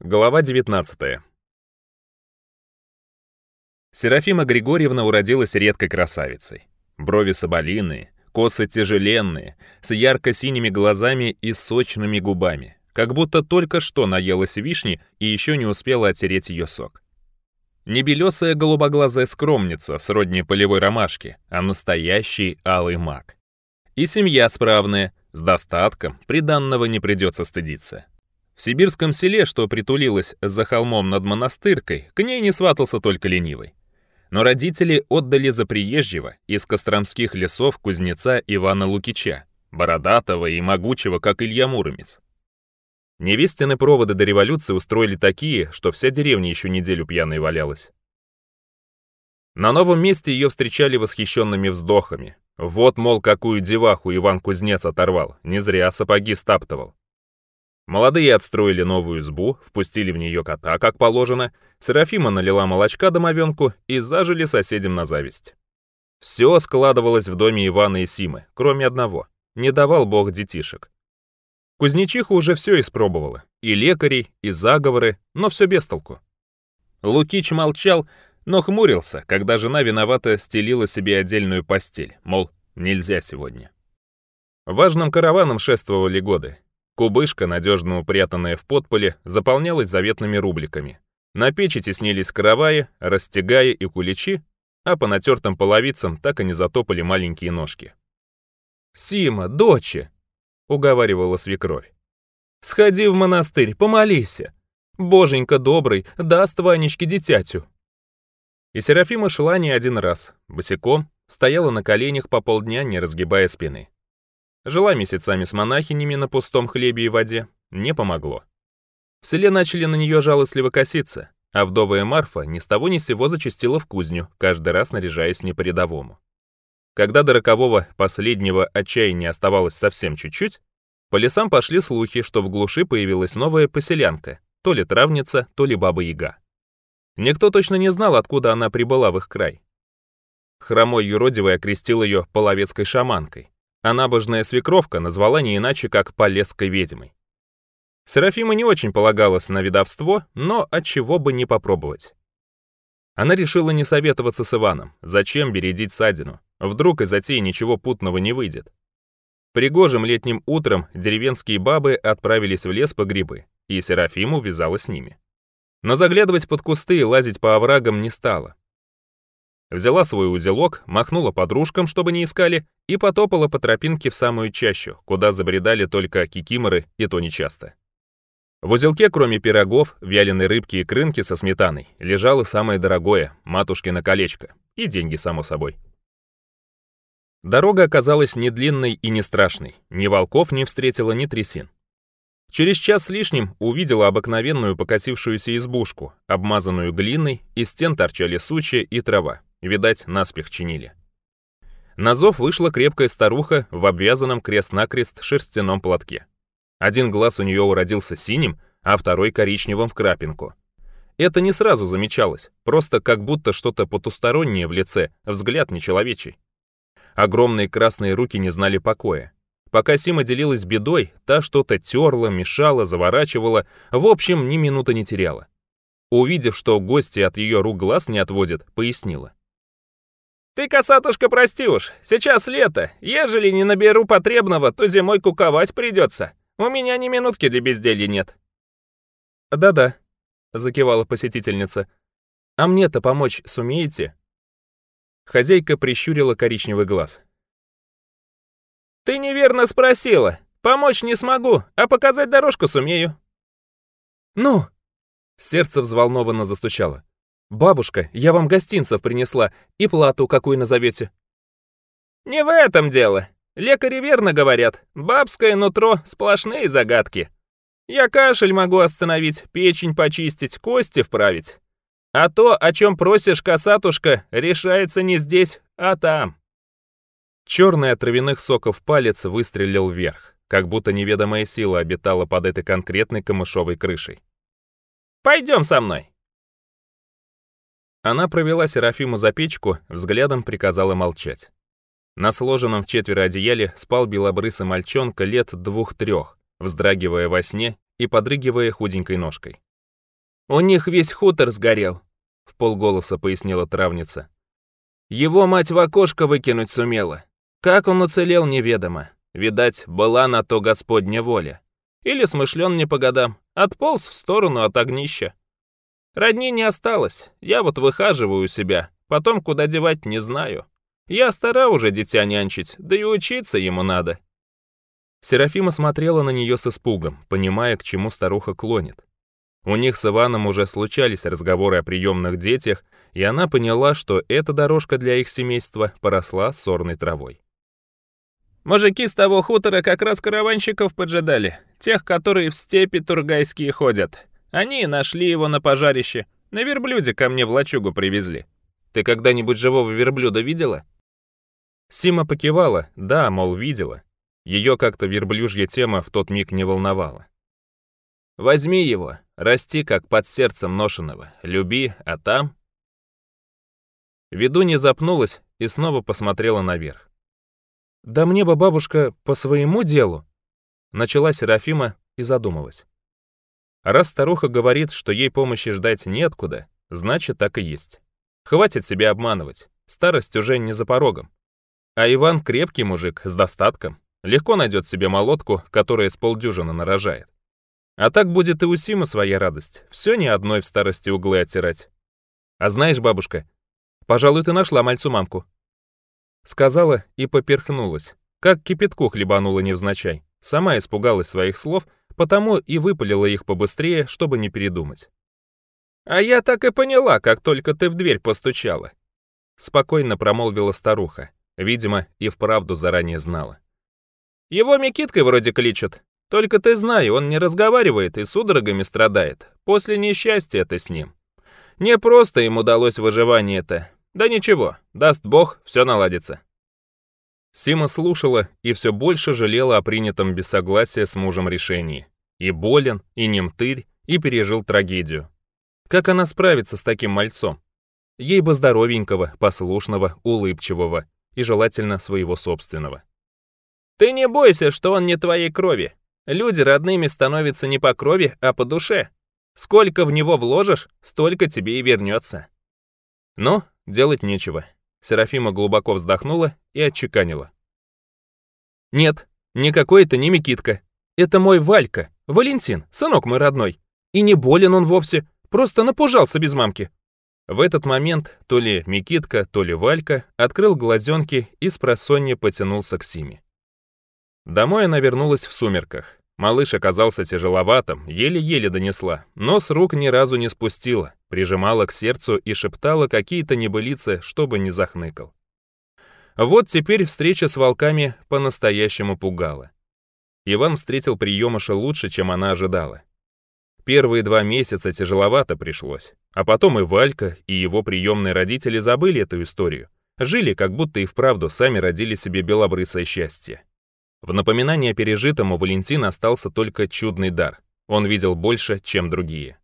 Глава 19. Серафима Григорьевна уродилась редкой красавицей. Брови соболиные, косы тяжеленные, с ярко-синими глазами и сочными губами, как будто только что наелась вишни и еще не успела оттереть ее сок. Не белесая голубоглазая скромница сродни полевой ромашки, а настоящий алый маг. И семья справная, с достатком, приданного не придется стыдиться. В сибирском селе, что притулилось за холмом над монастыркой, к ней не сватался только ленивый. Но родители отдали за приезжего из костромских лесов кузнеца Ивана Лукича, бородатого и могучего, как Илья Муромец. Невестины проводы до революции устроили такие, что вся деревня еще неделю пьяной валялась. На новом месте ее встречали восхищенными вздохами. Вот, мол, какую деваху Иван Кузнец оторвал, не зря сапоги стаптывал. Молодые отстроили новую избу, впустили в нее кота, как положено, Серафима налила молочка домовенку и зажили соседям на зависть. Все складывалось в доме Ивана и Симы, кроме одного. Не давал бог детишек. Кузнечиха уже все испробовала. И лекарей, и заговоры, но все без толку. Лукич молчал, но хмурился, когда жена виновата стелила себе отдельную постель, мол, нельзя сегодня. Важным караваном шествовали годы, Кубышка, надежно упрятанная в подполе, заполнялась заветными рубликами. На печи теснились караваи, растягая и куличи, а по натертым половицам так и не затопали маленькие ножки. «Сима, доча!» — уговаривала свекровь. «Сходи в монастырь, помолись! Боженька добрый даст Ванечке дитятю!» И Серафима шла не один раз, босиком, стояла на коленях по полдня, не разгибая спины. Жила месяцами с монахинями на пустом хлебе и воде, не помогло. В селе начали на нее жалостливо коситься, а вдовая Марфа ни с того ни сего зачастила в кузню, каждый раз наряжаясь не по-рядовому. Когда до рокового последнего отчаяния оставалось совсем чуть-чуть, по лесам пошли слухи, что в глуши появилась новая поселянка, то ли травница, то ли баба-яга. Никто точно не знал, откуда она прибыла в их край. Хромой юродивый окрестил ее половецкой шаманкой. А набожная свекровка назвала не иначе, как полесской ведьмой. Серафима не очень полагалась на ведовство, но от чего бы не попробовать. Она решила не советоваться с Иваном. Зачем бередить садину? Вдруг из затеи ничего путного не выйдет. Пригожим летним утром деревенские бабы отправились в лес по грибы, и Серафима вязала с ними. Но заглядывать под кусты и лазить по оврагам не стала взяла свой узелок, махнула подружкам, чтобы не искали, и потопала по тропинке в самую чащу, куда забредали только кикиморы, и то нечасто. В узелке, кроме пирогов, вяленой рыбки и крынки со сметаной, лежало самое дорогое — матушкино колечко. И деньги, само собой. Дорога оказалась не длинной и не страшной. Ни волков не встретила, ни трясин. Через час с лишним увидела обыкновенную покосившуюся избушку, обмазанную глиной, из стен торчали сучья и трава. Видать, наспех чинили. На зов вышла крепкая старуха в обвязанном крест-накрест шерстяном платке. Один глаз у нее уродился синим, а второй коричневым в крапинку. Это не сразу замечалось, просто как будто что-то потустороннее в лице, взгляд нечеловечий. Огромные красные руки не знали покоя. Пока Сима делилась бедой, та что-то терла, мешала, заворачивала, в общем, ни минуты не теряла. Увидев, что гости от ее рук глаз не отводят, пояснила. Ты, касатушка, прости уж, сейчас лето. Ежели не наберу потребного, то зимой куковать придется. У меня ни минутки для безделья нет». «Да-да», — закивала посетительница. «А мне-то помочь сумеете?» Хозяйка прищурила коричневый глаз. «Ты неверно спросила. Помочь не смогу, а показать дорожку сумею». «Ну?» Сердце взволнованно застучало. «Бабушка, я вам гостинцев принесла и плату какую назовете». «Не в этом дело. Лекари верно говорят. Бабское нутро — сплошные загадки. Я кашель могу остановить, печень почистить, кости вправить. А то, о чем просишь, касатушка, решается не здесь, а там». Черный от травяных соков палец выстрелил вверх, как будто неведомая сила обитала под этой конкретной камышовой крышей. «Пойдем со мной!» Она провела Серафиму за печку, взглядом приказала молчать. На сложенном в четверо одеяле спал белобрысый мальчонка лет двух-трех, вздрагивая во сне и подрыгивая худенькой ножкой. «У них весь хутор сгорел», — в полголоса пояснила травница. «Его мать в окошко выкинуть сумела. Как он уцелел, неведомо. Видать, была на то Господня воля. Или смышлен не по годам, отполз в сторону от огнища». Родни не осталось. Я вот выхаживаю себя. Потом куда девать не знаю. Я стара уже дитя нянчить, да и учиться ему надо». Серафима смотрела на нее с испугом, понимая, к чему старуха клонит. У них с Иваном уже случались разговоры о приемных детях, и она поняла, что эта дорожка для их семейства поросла сорной травой. «Мужики с того хутора как раз караванщиков поджидали, тех, которые в степи тургайские ходят. Они нашли его на пожарище. На верблюде ко мне в лачугу привезли. Ты когда-нибудь живого верблюда видела?» Сима покивала, да, мол, видела. Ее как-то верблюжья тема в тот миг не волновала. «Возьми его, расти как под сердцем ношеного, люби, а там...» Ведунья запнулась и снова посмотрела наверх. «Да мне бы бабушка по своему делу...» Начала Серафима и задумалась. Раз старуха говорит, что ей помощи ждать неоткуда, значит, так и есть. Хватит себя обманывать, старость уже не за порогом. А Иван крепкий мужик, с достатком, легко найдет себе молотку, которая с полдюжины нарожает. А так будет и у Симы своя радость, все не одной в старости углы оттирать. А знаешь, бабушка, пожалуй, ты нашла мальцу мамку. Сказала и поперхнулась, как кипятку хлебанула невзначай. Сама испугалась своих слов потому и выпалила их побыстрее, чтобы не передумать. «А я так и поняла, как только ты в дверь постучала», — спокойно промолвила старуха, видимо, и вправду заранее знала. «Его Микиткой вроде кличет, только ты знай, он не разговаривает и судорогами страдает, после несчастья это с ним. Не просто им удалось выживание это. да ничего, даст бог, все наладится». Сима слушала и все больше жалела о принятом без согласия с мужем решении. И болен, и немтырь, и пережил трагедию. Как она справится с таким мальцом? Ей бы здоровенького, послушного, улыбчивого и желательно своего собственного. «Ты не бойся, что он не твоей крови. Люди родными становятся не по крови, а по душе. Сколько в него вложишь, столько тебе и вернется». Но делать нечего. Серафима глубоко вздохнула и отчеканила. «Нет, никакой это не Микитка. Это мой Валька, Валентин, сынок мой родной. И не болен он вовсе, просто напужался без мамки». В этот момент то ли Микитка, то ли Валька открыл глазенки и с просонья потянулся к Симе. Домой она вернулась в сумерках. Малыш оказался тяжеловатым, еле-еле донесла, но с рук ни разу не спустила, прижимала к сердцу и шептала какие-то небылицы, чтобы не захныкал. Вот теперь встреча с волками по-настоящему пугала. Иван встретил приемыша лучше, чем она ожидала. Первые два месяца тяжеловато пришлось, а потом и Валька, и его приемные родители забыли эту историю, жили, как будто и вправду сами родили себе белобрысое счастье. В напоминание о пережитом у Валентина остался только чудный дар. Он видел больше, чем другие.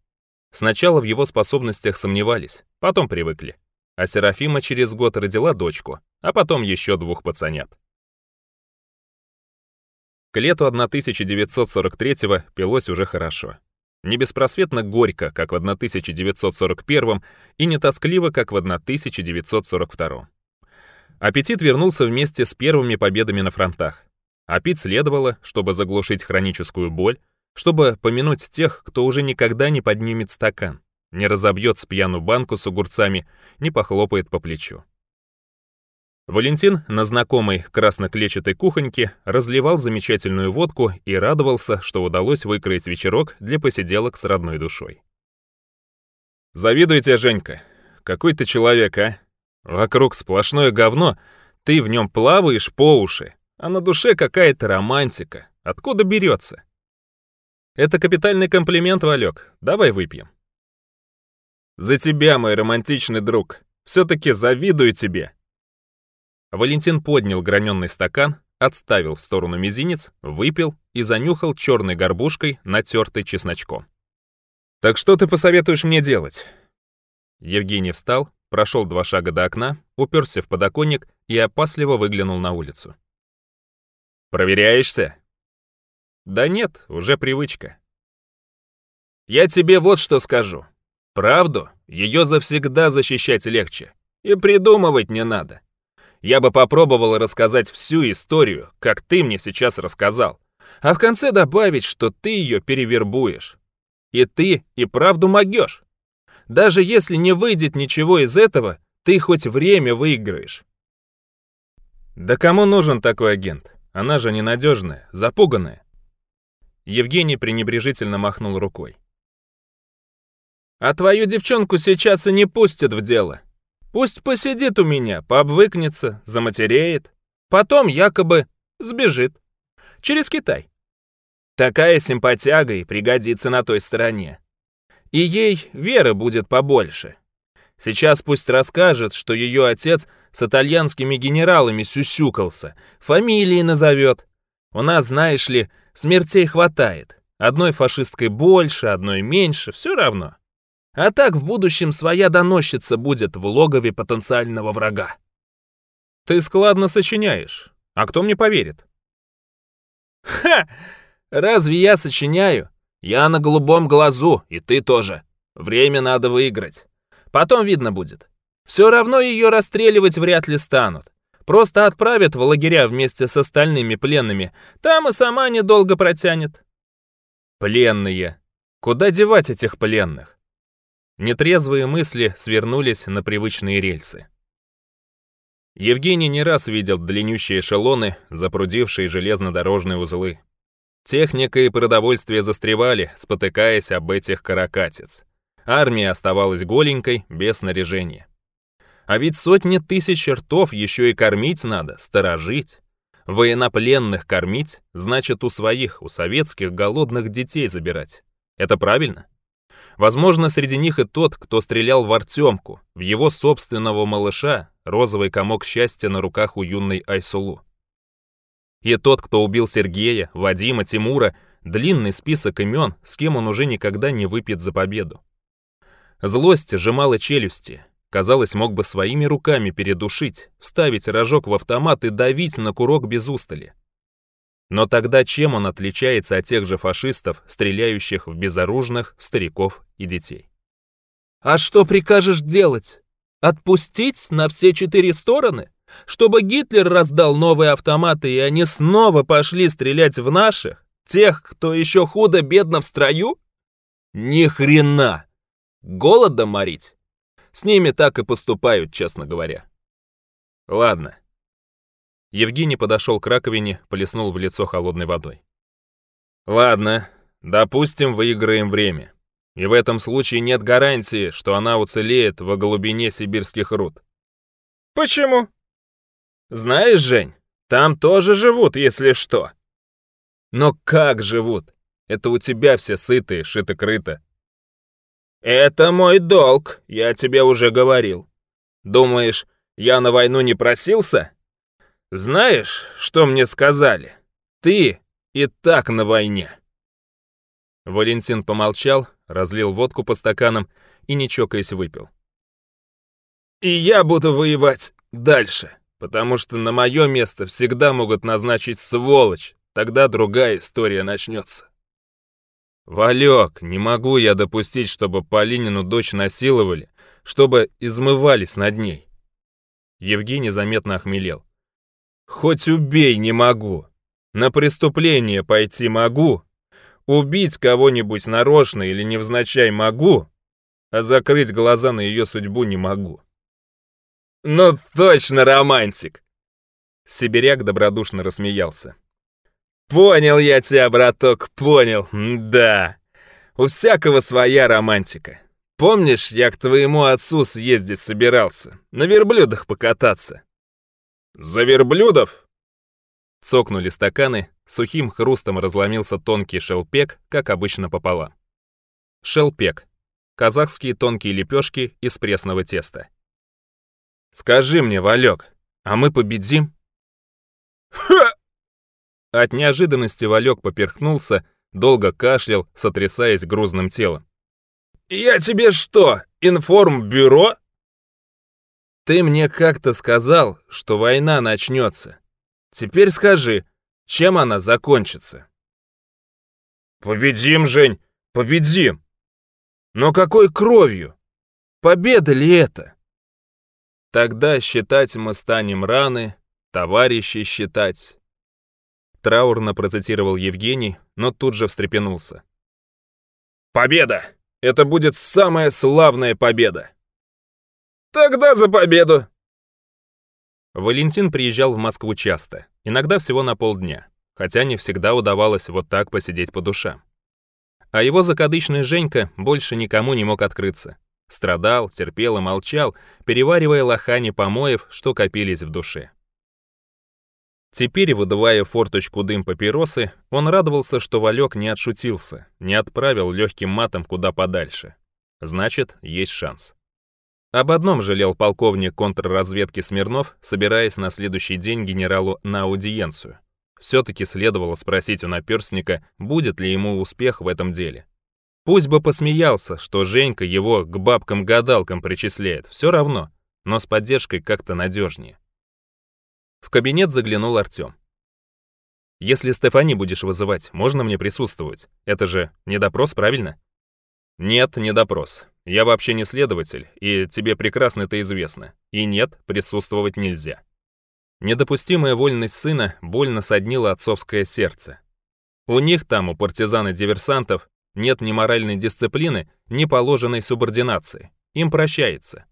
Сначала в его способностях сомневались, потом привыкли. А Серафима через год родила дочку, а потом еще двух пацанят. К лету 1943-го пилось уже хорошо. Не беспросветно горько, как в 1941 и не тоскливо, как в 1942 -м. Аппетит вернулся вместе с первыми победами на фронтах а пить следовало, чтобы заглушить хроническую боль, чтобы помянуть тех, кто уже никогда не поднимет стакан, не разобьет с пьяну банку с огурцами, не похлопает по плечу. Валентин на знакомой красноклечатой кухоньке разливал замечательную водку и радовался, что удалось выкроить вечерок для посиделок с родной душой. «Завидую тебе, Женька. Какой ты человек, а? Вокруг сплошное говно, ты в нем плаваешь по уши а на душе какая-то романтика. Откуда берется? Это капитальный комплимент, Валек. Давай выпьем. За тебя, мой романтичный друг. Все-таки завидую тебе. Валентин поднял граненный стакан, отставил в сторону мизинец, выпил и занюхал черной горбушкой, натертой чесночком. «Так что ты посоветуешь мне делать?» Евгений встал, прошел два шага до окна, уперся в подоконник и опасливо выглянул на улицу. Проверяешься? Да нет, уже привычка. Я тебе вот что скажу. Правду ее завсегда защищать легче. И придумывать не надо. Я бы попробовал рассказать всю историю, как ты мне сейчас рассказал. А в конце добавить, что ты ее перевербуешь. И ты и правду могешь. Даже если не выйдет ничего из этого, ты хоть время выиграешь. Да кому нужен такой агент? Она же ненадежная, запуганная. Евгений пренебрежительно махнул рукой. А твою девчонку сейчас и не пустят в дело. Пусть посидит у меня, пообвыкнется, заматереет. Потом якобы сбежит. Через Китай. Такая симпатяга и пригодится на той стороне. И ей веры будет побольше. Сейчас пусть расскажет, что ее отец с итальянскими генералами сюсюкался, фамилии назовет. У нас, знаешь ли, смертей хватает. Одной фашисткой больше, одной меньше, все равно. А так в будущем своя доносчица будет в логове потенциального врага. Ты складно сочиняешь, а кто мне поверит? Ха! Разве я сочиняю? Я на голубом глазу, и ты тоже. Время надо выиграть. Потом видно будет. Все равно ее расстреливать вряд ли станут. Просто отправят в лагеря вместе с остальными пленными. Там и сама недолго протянет. Пленные. Куда девать этих пленных? Нетрезвые мысли свернулись на привычные рельсы. Евгений не раз видел длиннющие эшелоны, запрудившие железнодорожные узлы. Техника и продовольствие застревали, спотыкаясь об этих каракатиц. Армия оставалась голенькой, без снаряжения. А ведь сотни тысяч ртов еще и кормить надо, сторожить. Военнопленных кормить, значит, у своих, у советских голодных детей забирать. Это правильно? Возможно, среди них и тот, кто стрелял в Артемку, в его собственного малыша, розовый комок счастья на руках у юной Айсулу. И тот, кто убил Сергея, Вадима, Тимура, длинный список имен, с кем он уже никогда не выпьет за победу. Злость сжимала челюсти, Казалось, мог бы своими руками передушить, вставить рожок в автомат и давить на курок без устали. Но тогда чем он отличается от тех же фашистов, стреляющих в безоружных, стариков и детей? «А что прикажешь делать? Отпустить на все четыре стороны? Чтобы Гитлер раздал новые автоматы, и они снова пошли стрелять в наших? Тех, кто еще худо-бедно в строю? Ни хрена! Голодом морить? С ними так и поступают, честно говоря. Ладно. Евгений подошел к раковине, полеснул в лицо холодной водой. Ладно, допустим, выиграем время. И в этом случае нет гарантии, что она уцелеет во глубине сибирских руд. Почему? Знаешь, Жень, там тоже живут, если что. Но как живут? Это у тебя все сытые, шито-крыто. «Это мой долг, я тебе уже говорил. Думаешь, я на войну не просился? Знаешь, что мне сказали? Ты и так на войне». Валентин помолчал, разлил водку по стаканам и, не чокаясь, выпил. «И я буду воевать дальше, потому что на мое место всегда могут назначить сволочь, тогда другая история начнется». Валек, не могу я допустить, чтобы Полинину дочь насиловали, чтобы измывались над ней. Евгений заметно охмелел. Хоть убей не могу. На преступление пойти могу. Убить кого-нибудь нарочно или невзначай могу, а закрыть глаза на ее судьбу не могу. Ну точно романтик! Сибиряк добродушно рассмеялся. Понял я тебя, браток, понял, да. У всякого своя романтика. Помнишь, я к твоему отцу съездить собирался, на верблюдах покататься? За верблюдов? Цокнули стаканы, сухим хрустом разломился тонкий шелпек, как обычно пополам. Шелпек. Казахские тонкие лепешки из пресного теста. «Скажи мне, Валек, а мы победим?» «Ха!» От неожиданности Валек поперхнулся, долго кашлял, сотрясаясь грузным телом. «Я тебе что, информбюро?» «Ты мне как-то сказал, что война начнется. Теперь скажи, чем она закончится?» «Победим, Жень, победим! Но какой кровью? Победа ли это?» Тогда считать мы станем раны, товарищи считать, Траурно процитировал Евгений, но тут же встрепенулся. «Победа! Это будет самая славная победа!» «Тогда за победу!» Валентин приезжал в Москву часто, иногда всего на полдня, хотя не всегда удавалось вот так посидеть по душам. А его закадычный Женька больше никому не мог открыться. Страдал, терпел и молчал, переваривая лохани помоев, что копились в душе. Теперь, выдавая форточку дым папиросы, он радовался, что Валек не отшутился, не отправил легким матом куда подальше. Значит, есть шанс. Об одном жалел полковник контрразведки Смирнов, собираясь на следующий день генералу на аудиенцию. Все-таки следовало спросить у наперстника, будет ли ему успех в этом деле. Пусть бы посмеялся, что Женька его к бабкам-гадалкам причисляет, все равно, но с поддержкой как-то надежнее. В кабинет заглянул Артем. «Если Стефани будешь вызывать, можно мне присутствовать? Это же не допрос, правильно?» «Нет, не допрос. Я вообще не следователь, и тебе прекрасно это известно. И нет, присутствовать нельзя». Недопустимая вольность сына больно соднила отцовское сердце. У них там, у партизан и диверсантов, нет ни моральной дисциплины, ни положенной субординации. Им прощается.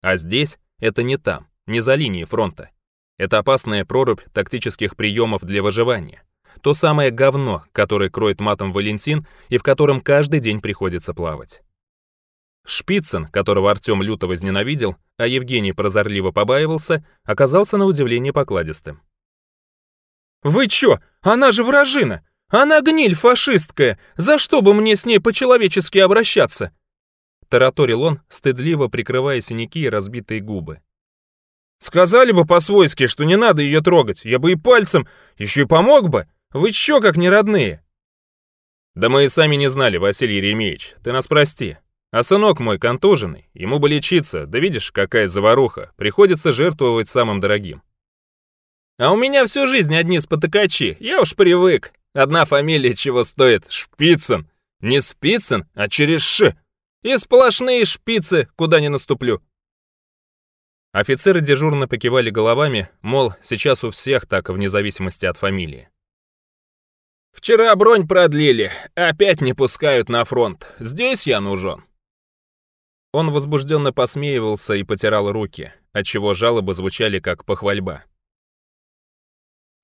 А здесь это не там, не за линией фронта. Это опасная прорубь тактических приемов для выживания. То самое говно, которое кроет матом Валентин и в котором каждый день приходится плавать. Шпицын, которого Артем люто возненавидел, а Евгений прозорливо побаивался, оказался на удивление покладистым. «Вы чё? Она же вражина! Она гниль фашистская! За что бы мне с ней по-человечески обращаться?» Тараторил он, стыдливо прикрывая синяки и разбитые губы. Сказали бы по-свойски, что не надо ее трогать, я бы и пальцем, еще и помог бы. Вы еще как не родные. Да мы и сами не знали, Василий Еремеевич, ты нас прости. А сынок мой контуженный, ему бы лечиться, да видишь, какая заваруха, приходится жертвовать самым дорогим. А у меня всю жизнь одни спотыкачи, я уж привык. Одна фамилия чего стоит, Шпицын. Не Спицын, а через Ш. И сплошные шпицы, куда не наступлю. Офицеры дежурно покивали головами, мол, сейчас у всех так, вне зависимости от фамилии. «Вчера бронь продлили, опять не пускают на фронт. Здесь я нужен». Он возбужденно посмеивался и потирал руки, отчего жалобы звучали как похвальба.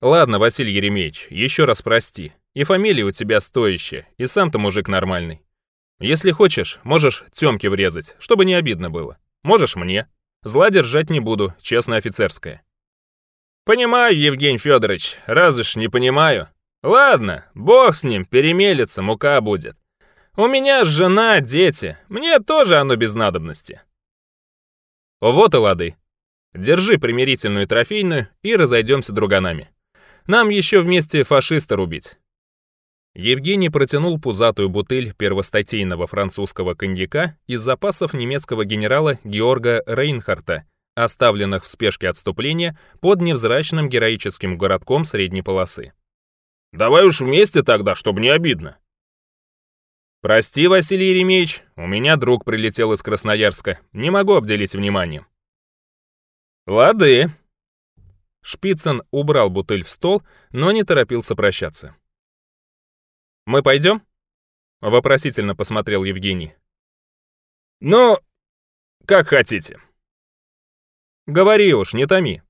«Ладно, Василий Еремеевич, еще раз прости. И фамилия у тебя стоящая, и сам-то мужик нормальный. Если хочешь, можешь тёмки врезать, чтобы не обидно было. Можешь мне. Зла держать не буду, честно офицерское. Понимаю, Евгений Федорович, разве ж не понимаю. Ладно, бог с ним, перемелется, мука будет. У меня жена, дети, мне тоже оно без надобности. Вот и лады. Держи примирительную трофейную и разойдемся друганами. Нам еще вместе фашиста рубить. Евгений протянул пузатую бутыль первостатейного французского коньяка из запасов немецкого генерала Георга Рейнхарта, оставленных в спешке отступления под невзрачным героическим городком средней полосы. «Давай уж вместе тогда, чтобы не обидно». «Прости, Василий Еремеевич, у меня друг прилетел из Красноярска, не могу обделить вниманием». «Лады». Шпицын убрал бутыль в стол, но не торопился прощаться. Мы пойдем? А вопросительно посмотрел Евгений. «Ну, как хотите». «Говори уж, не томи».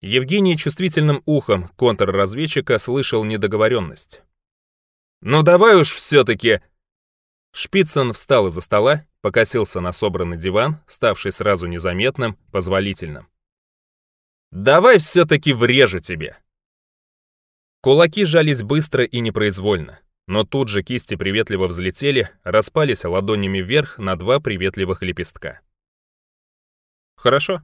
Евгений чувствительным ухом контрразведчика слышал недоговоренность. «Ну давай уж все-таки...» Шпицын встал из-за стола, покосился на собранный диван, ставший сразу незаметным, позволительным. «Давай все-таки врежу тебе!» Кулаки жались быстро и непроизвольно но тут же кисти приветливо взлетели, распались ладонями вверх на два приветливых лепестка. «Хорошо».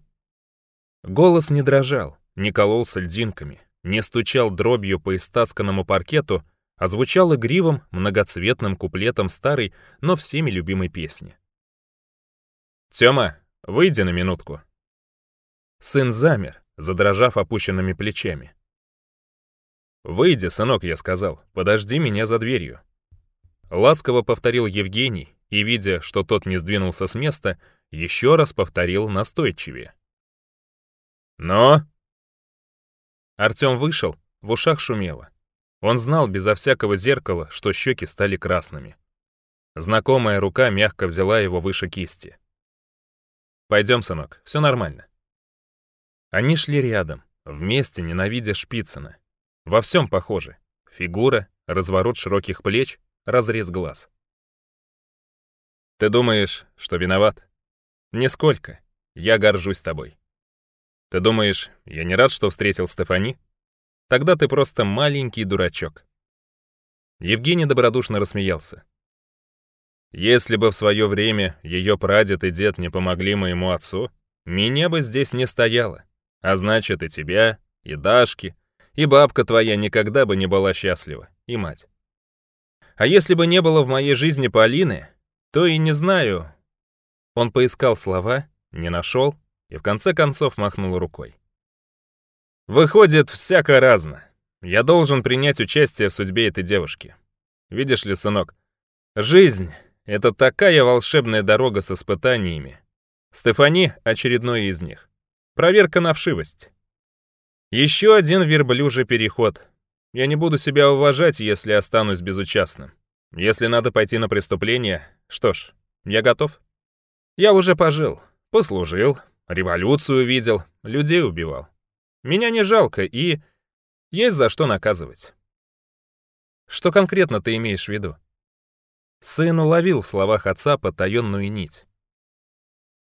Голос не дрожал, не кололся льдинками, не стучал дробью по истасканному паркету, а звучал игривым, многоцветным куплетом старой, но всеми любимой песни. «Тёма, выйди на минутку». Сын замер, задрожав опущенными плечами. «Выйди, сынок», — я сказал, — «подожди меня за дверью». Ласково повторил Евгений и, видя, что тот не сдвинулся с места, еще раз повторил настойчивее. «Но?» Артем вышел, в ушах шумело. Он знал безо всякого зеркала, что щеки стали красными. Знакомая рука мягко взяла его выше кисти. «Пойдем, сынок, все нормально». Они шли рядом, вместе ненавидя Шпицына. Во всем похожи. Фигура, разворот широких плеч, разрез глаз. Ты думаешь, что виноват? Нисколько. Я горжусь тобой. Ты думаешь, я не рад, что встретил Стефани? Тогда ты просто маленький дурачок. Евгений добродушно рассмеялся. Если бы в свое время ее прадед и дед не помогли моему отцу, меня бы здесь не стояло. А значит, и тебя, и Дашки, и бабка твоя никогда бы не была счастлива, и мать. А если бы не было в моей жизни Полины, то и не знаю». Он поискал слова, не нашел и в конце концов махнул рукой. «Выходит, всяко разно. Я должен принять участие в судьбе этой девушки. Видишь ли, сынок, жизнь — это такая волшебная дорога с испытаниями. Стефани — очередной из них. Проверка на вшивость. Еще один верблюжий переход. Я не буду себя уважать, если останусь безучастным. Если надо пойти на преступление, что ж, я готов. Я уже пожил, послужил, революцию видел, людей убивал. Меня не жалко и есть за что наказывать. Что конкретно ты имеешь в виду? Сын уловил в словах отца потаенную нить.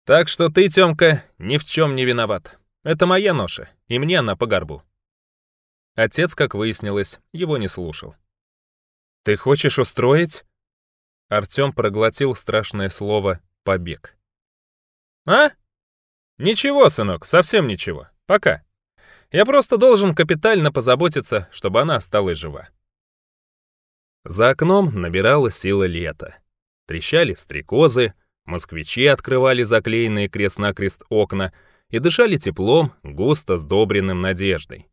Так что ты, Тёмка, ни в чем не виноват. Это моя ноша, и мне она по горбу». Отец, как выяснилось, его не слушал. «Ты хочешь устроить?» Артём проглотил страшное слово «побег». «А? Ничего, сынок, совсем ничего. Пока. Я просто должен капитально позаботиться, чтобы она осталась жива». За окном набирала сила лета. Трещали стрекозы, москвичи открывали заклеенные крест-накрест окна — и дышали теплом, густо сдобренным надеждой.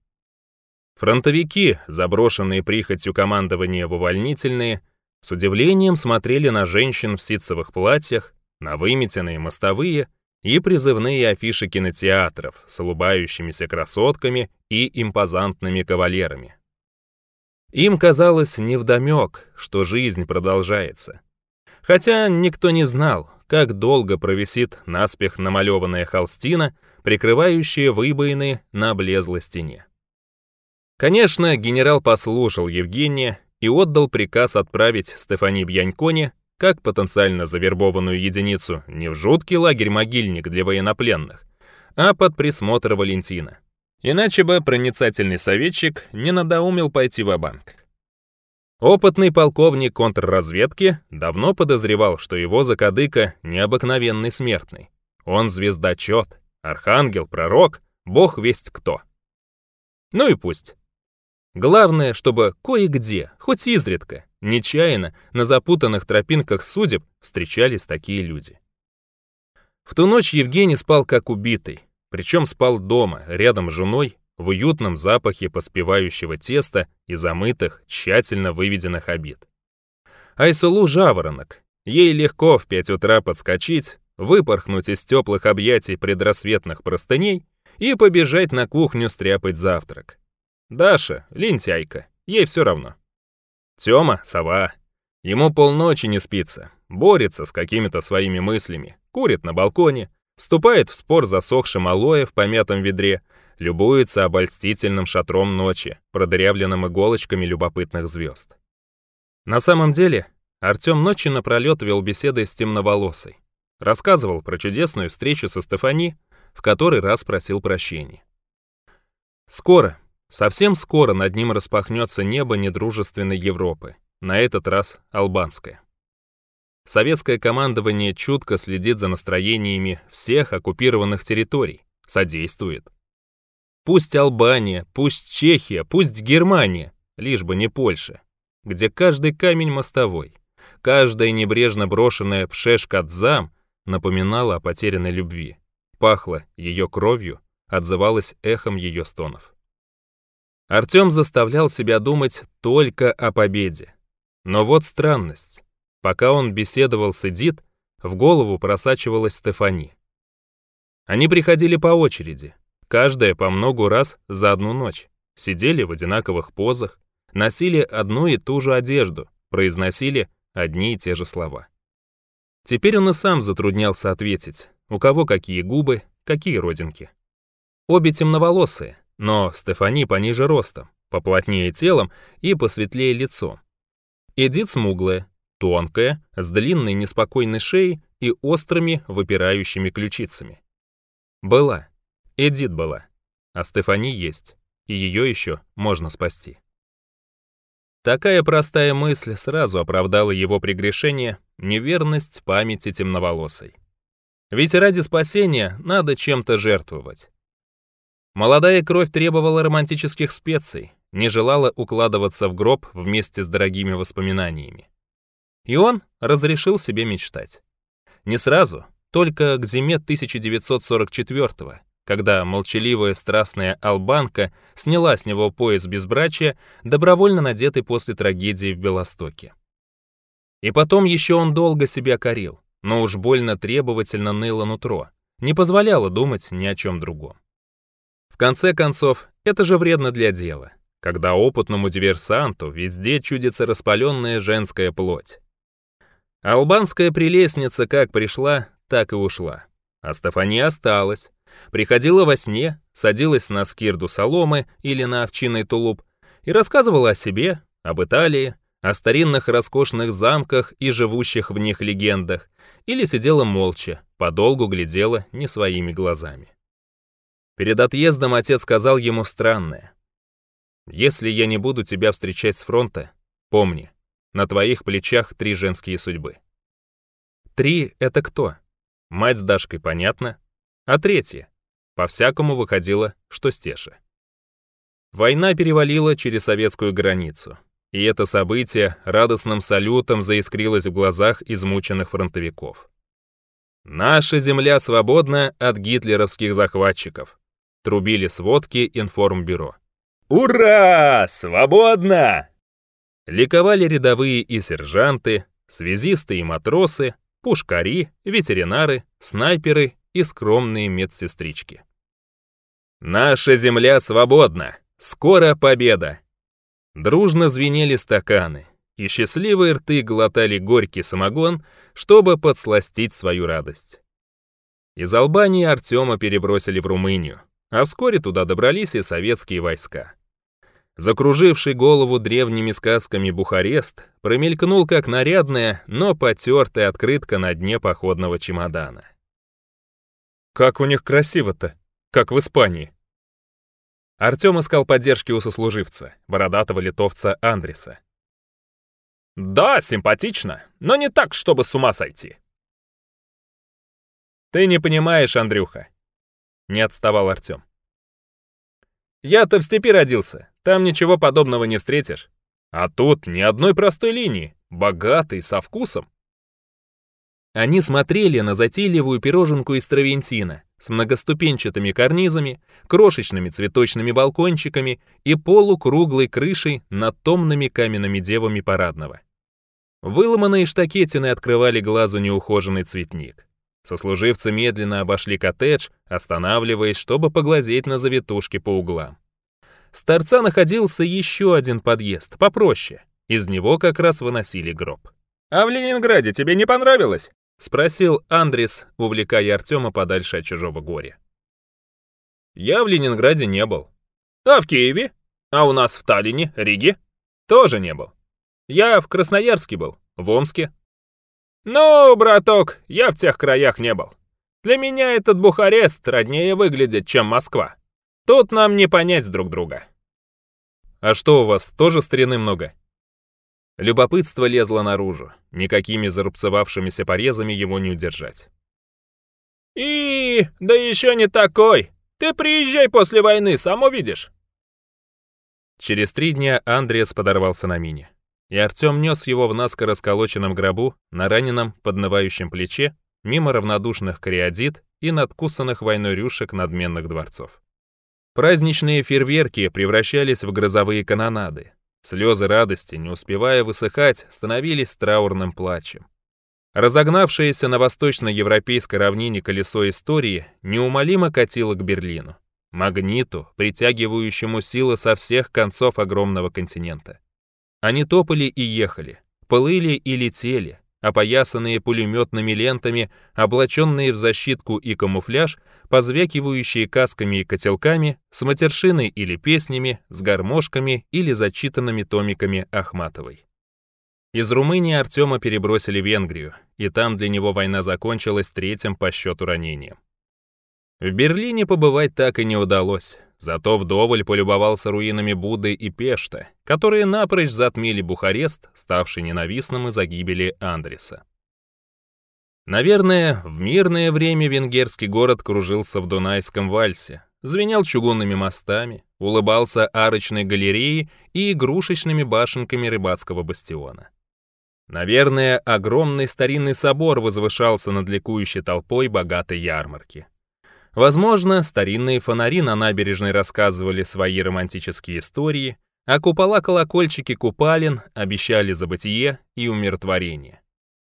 Фронтовики, заброшенные прихотью командования в увольнительные, с удивлением смотрели на женщин в ситцевых платьях, на выметенные мостовые и призывные афиши кинотеатров с улыбающимися красотками и импозантными кавалерами. Им казалось невдомек, что жизнь продолжается. Хотя никто не знал, как долго провисит наспех намалеванная холстина — прикрывающие выбоины на облезлой стене. Конечно, генерал послушал Евгения и отдал приказ отправить Стефани Бьяньконе как потенциально завербованную единицу не в жуткий лагерь-могильник для военнопленных, а под присмотр Валентина. Иначе бы проницательный советчик не надоумил пойти в банк Опытный полковник контрразведки давно подозревал, что его закадыка необыкновенный смертный. Он звездочет, архангел, пророк, бог весть кто. Ну и пусть. Главное, чтобы кое-где, хоть изредка, нечаянно, на запутанных тропинках судеб встречались такие люди. В ту ночь Евгений спал как убитый, причем спал дома, рядом с женой, в уютном запахе поспевающего теста и замытых, тщательно выведенных обид. Айсулу жаворонок, ей легко в пять утра подскочить, выпорхнуть из теплых объятий предрассветных простыней и побежать на кухню стряпать завтрак. Даша — лентяйка, ей все равно. Тёма — сова. Ему полночи не спится, борется с какими-то своими мыслями, курит на балконе, вступает в спор засохшим алоэ в помятом ведре, любуется обольстительным шатром ночи, продырявленным иголочками любопытных звезд. На самом деле, Артём ночи напролёт вел беседы с темноволосой рассказывал про чудесную встречу со Стефани, в который раз просил прощения. Скоро, совсем скоро над ним распахнется небо недружественной Европы, на этот раз албанское. Советское командование чутко следит за настроениями всех оккупированных территорий, содействует. Пусть Албания, пусть Чехия, пусть Германия, лишь бы не Польша, где каждый камень мостовой, каждая небрежно брошенная пшешка от зам напоминала о потерянной любви, пахла ее кровью, отзывалась эхом ее стонов. Артем заставлял себя думать только о победе. Но вот странность. Пока он беседовал с Эдит, в голову просачивалась Стефани. Они приходили по очереди, каждая по многу раз за одну ночь, сидели в одинаковых позах, носили одну и ту же одежду, произносили одни и те же слова. Теперь он и сам затруднялся ответить, у кого какие губы, какие родинки. Обе темноволосые, но Стефани пониже роста, поплотнее телом и посветлее лицо. Эдит смуглая, тонкая, с длинной неспокойной шеей и острыми выпирающими ключицами. Была. Эдит была. А Стефани есть. И ее еще можно спасти. Такая простая мысль сразу оправдала его прегрешение, неверность памяти темноволосой. Ведь ради спасения надо чем-то жертвовать. Молодая кровь требовала романтических специй, не желала укладываться в гроб вместе с дорогими воспоминаниями. И он разрешил себе мечтать. Не сразу, только к зиме 1944 года когда молчаливая страстная албанка сняла с него пояс безбрачия, добровольно надетый после трагедии в Белостоке. И потом еще он долго себя корил, но уж больно требовательно ныло нутро, не позволяло думать ни о чем другом. В конце концов, это же вредно для дела, когда опытному диверсанту везде чудится распаленная женская плоть. Албанская прелестница как пришла, так и ушла. А Стефания осталась, Приходила во сне, садилась на скирду соломы или на овчинный тулуп и рассказывала о себе, об Италии, о старинных роскошных замках и живущих в них легендах, или сидела молча, подолгу глядела не своими глазами. Перед отъездом отец сказал ему странное. «Если я не буду тебя встречать с фронта, помни, на твоих плечах три женские судьбы». «Три — это кто?» Мать с Дашкой, понятно, а третье. По-всякому выходило, что стеше. Война перевалила через советскую границу, и это событие радостным салютом заискрилось в глазах измученных фронтовиков. «Наша земля свободна от гитлеровских захватчиков», — трубили сводки информбюро. «Ура! свободна! Ликовали рядовые и сержанты, связисты и матросы, пушкари, ветеринары, снайперы и скромные медсестрички. «Наша земля свободна! Скоро победа!» Дружно звенели стаканы, и счастливые рты глотали горький самогон, чтобы подсластить свою радость. Из Албании Артема перебросили в Румынию, а вскоре туда добрались и советские войска. Закруживший голову древними сказками Бухарест промелькнул как нарядная, но потертая открытка на дне походного чемодана. Как у них красиво-то, как в Испании. Артем искал поддержки у сослуживца, бородатого литовца Андреса. «Да, симпатично, но не так, чтобы с ума сойти». «Ты не понимаешь, Андрюха», — не отставал Артем. «Я-то в степи родился, там ничего подобного не встретишь. А тут ни одной простой линии, богатый, со вкусом. Они смотрели на затейливую пироженку из травентина с многоступенчатыми карнизами, крошечными цветочными балкончиками и полукруглой крышей над томными каменными девами парадного. Выломанные штакетины открывали глазу неухоженный цветник. Сослуживцы медленно обошли коттедж, останавливаясь, чтобы поглазеть на завитушки по углам. С торца находился еще один подъезд, попроще. Из него как раз выносили гроб. «А в Ленинграде тебе не понравилось?» — спросил Андрис, увлекая Артема подальше от чужого горя. «Я в Ленинграде не был. А в Киеве? А у нас в Таллине, Риге? Тоже не был. Я в Красноярске был, в Омске». «Ну, браток, я в тех краях не был. Для меня этот Бухарест роднее выглядит, чем Москва. Тут нам не понять друг друга». «А что у вас, тоже старины много?» Любопытство лезло наружу. Никакими зарубцевавшимися порезами его не удержать. «И, да еще не такой! Ты приезжай после войны, само увидишь. Через три дня Андреас подорвался на мине. И Артем нес его в наскоро расколоченном гробу, на раненом, поднывающем плече, мимо равнодушных криодит и надкусанных войной рюшек надменных дворцов. Праздничные фейерверки превращались в грозовые канонады, Слезы радости, не успевая высыхать, становились траурным плачем. Разогнавшееся на восточноевропейской равнине колесо истории неумолимо катило к Берлину, магниту, притягивающему силы со всех концов огромного континента. Они топали и ехали, пылыли и летели, Опоясанные пулеметными лентами, облаченные в защитку и камуфляж, позвякивающие касками и котелками, с матершиной или песнями, с гармошками или зачитанными томиками Ахматовой. Из Румынии Артема перебросили в Венгрию, и там для него война закончилась третьим по счету ранением. В Берлине побывать так и не удалось. Зато вдоволь полюбовался руинами Будды и Пешта, которые напрочь затмили Бухарест, ставший ненавистным из-за гибели Андреса. Наверное, в мирное время венгерский город кружился в Дунайском вальсе, звенел чугунными мостами, улыбался арочной галереей и игрушечными башенками рыбацкого бастиона. Наверное, огромный старинный собор возвышался над ликующей толпой богатой ярмарки. Возможно, старинные фонари на набережной рассказывали свои романтические истории, а купола-колокольчики купалин обещали забытие и умиротворение.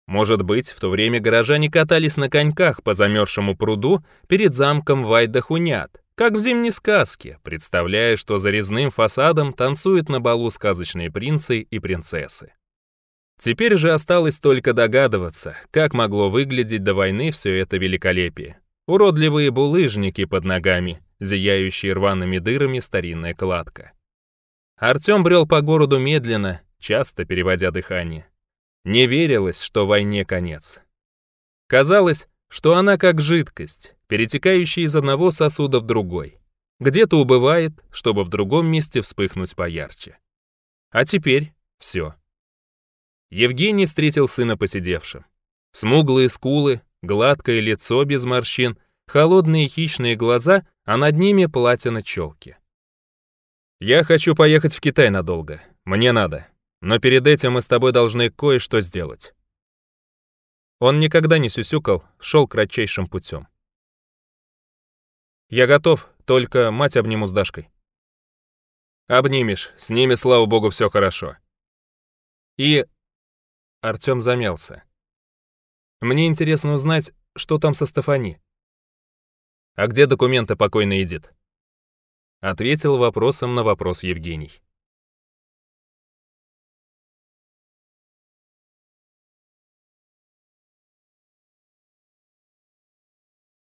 Может быть, в то время горожане катались на коньках по замерзшему пруду перед замком Вайдахунят, как в зимней сказке, представляя, что за резным фасадом танцуют на балу сказочные принцы и принцессы. Теперь же осталось только догадываться, как могло выглядеть до войны все это великолепие. Уродливые булыжники под ногами, зияющие рваными дырами старинная кладка. Артём брел по городу медленно, часто переводя дыхание. Не верилось, что войне конец. Казалось, что она как жидкость, перетекающая из одного сосуда в другой. Где-то убывает, чтобы в другом месте вспыхнуть поярче. А теперь все. Евгений встретил сына посидевшим. Смуглые скулы, Гладкое лицо без морщин, холодные хищные глаза, а над ними платина челки. «Я хочу поехать в Китай надолго. Мне надо. Но перед этим мы с тобой должны кое-что сделать». Он никогда не сюсюкал, шел кратчайшим путем. «Я готов, только мать обниму с Дашкой». «Обнимешь, с ними, слава богу, все хорошо». И... Артём замялся. Мне интересно узнать, что там со Стефани. «А где документы покойный Эдит?» Ответил вопросом на вопрос Евгений.